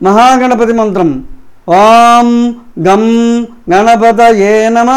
మహాగణపతి మంత్రం ఓం గం గణపతయే నమ